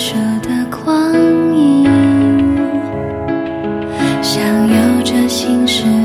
不舍的光阴，像有着心事。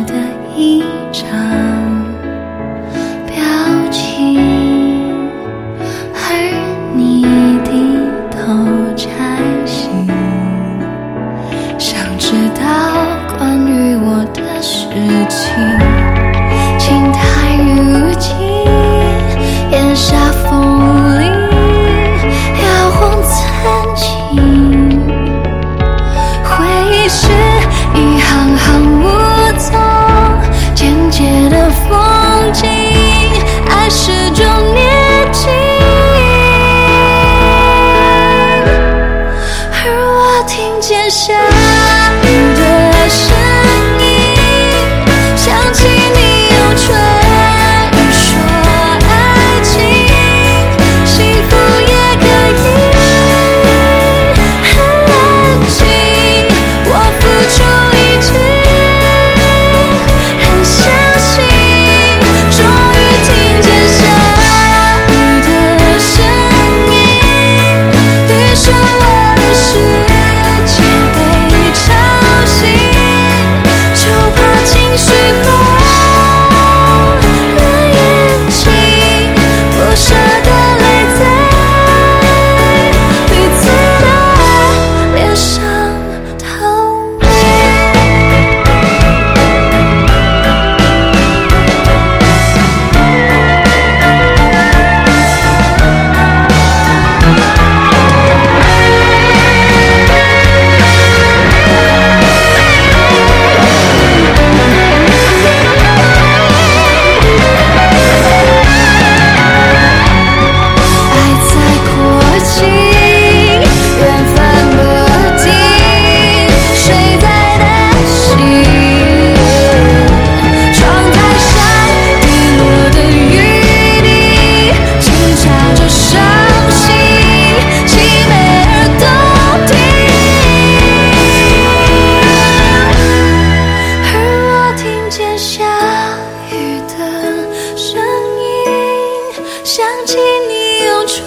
想起你用唇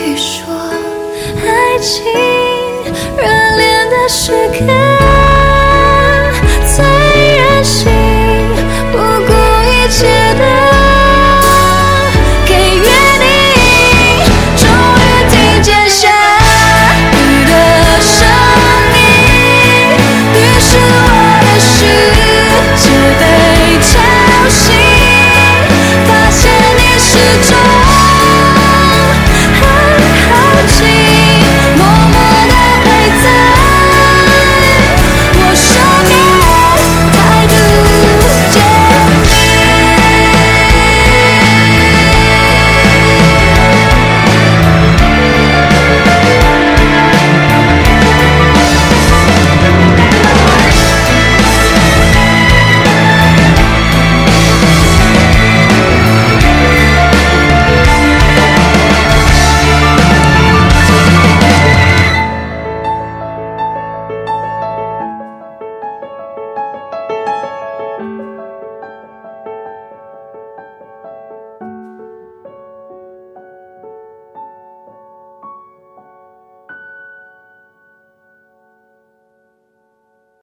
语说爱情热恋的时刻。